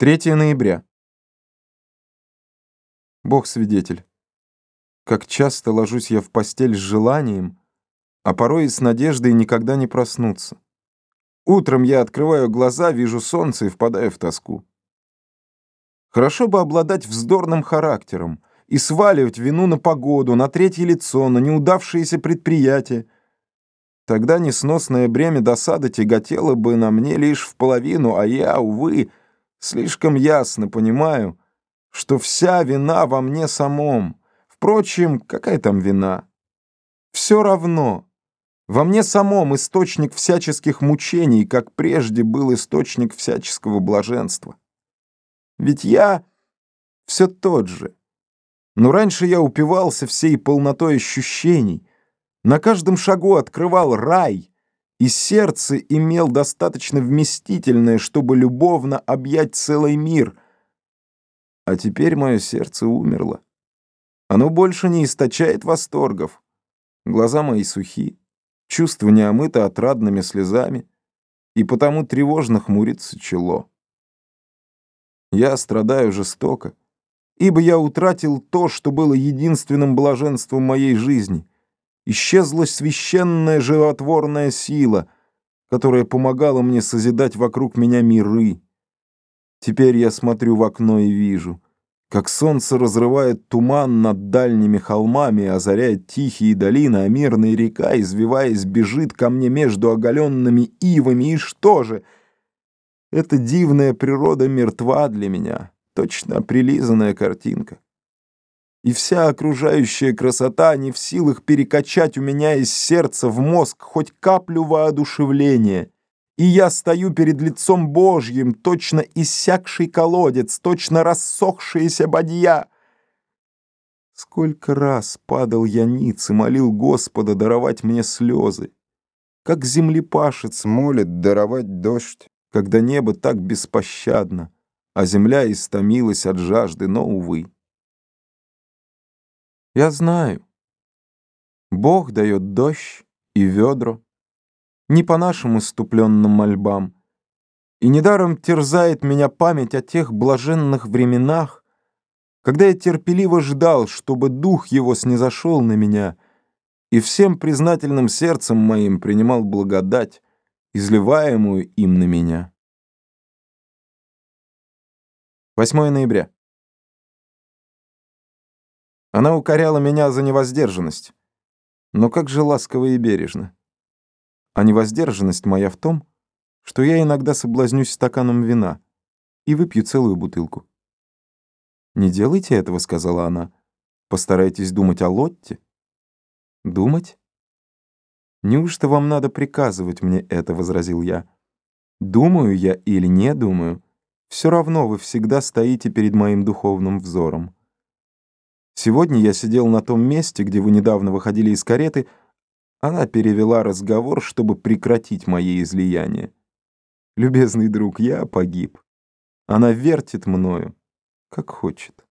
3 ноября. Бог свидетель. Как часто ложусь я в постель с желанием, а порой и с надеждой никогда не проснуться. Утром я открываю глаза, вижу солнце и впадаю в тоску. Хорошо бы обладать вздорным характером и сваливать вину на погоду, на третье лицо, на неудавшиеся предприятия. Тогда несносное бремя досады тяготело бы на мне лишь в половину, а я, увы, слишком ясно понимаю, что вся вина во мне самом. Впрочем, какая там вина? Все равно. Во мне самом источник всяческих мучений, как прежде был источник всяческого блаженства. Ведь я все тот же. Но раньше я упивался всей полнотой ощущений, на каждом шагу открывал рай — и сердце имел достаточно вместительное, чтобы любовно объять целый мир. А теперь мое сердце умерло. Оно больше не источает восторгов. Глаза мои сухи, чувства не омыты отрадными слезами, и потому тревожно хмурится чело. Я страдаю жестоко, ибо я утратил то, что было единственным блаженством моей жизни — исчезла священная животворная сила, которая помогала мне созидать вокруг меня миры. Теперь я смотрю в окно и вижу, как солнце разрывает туман над дальними холмами, озаряет тихие долины, а мирная река, извиваясь, бежит ко мне между оголенными ивами. И что же? Эта дивная природа мертва для меня, точно прилизанная картинка и вся окружающая красота не в силах перекачать у меня из сердца в мозг хоть каплю воодушевления. И я стою перед лицом Божьим, точно иссякший колодец, точно рассохшаяся бадья. Сколько раз падал я ниц и молил Господа даровать мне слезы. Как землепашец молит даровать дождь, когда небо так беспощадно, а земля истомилась от жажды, но, увы. Я знаю. Бог дает дождь и ведро, не по нашим иступленным мольбам, и недаром терзает меня память о тех блаженных временах, когда я терпеливо ждал, чтобы дух его снизошел на меня и всем признательным сердцем моим принимал благодать, изливаемую им на меня. 8 ноября. Она укоряла меня за невоздержанность. Но как же ласково и бережно. А невоздержанность моя в том, что я иногда соблазнюсь стаканом вина и выпью целую бутылку. «Не делайте этого», — сказала она. «Постарайтесь думать о Лотте». «Думать?» «Неужто вам надо приказывать мне это?» — возразил я. «Думаю я или не думаю, все равно вы всегда стоите перед моим духовным взором». Сегодня я сидел на том месте, где вы недавно выходили из кареты. Она перевела разговор, чтобы прекратить мои излияния. Любезный друг, я погиб. Она вертит мною, как хочет.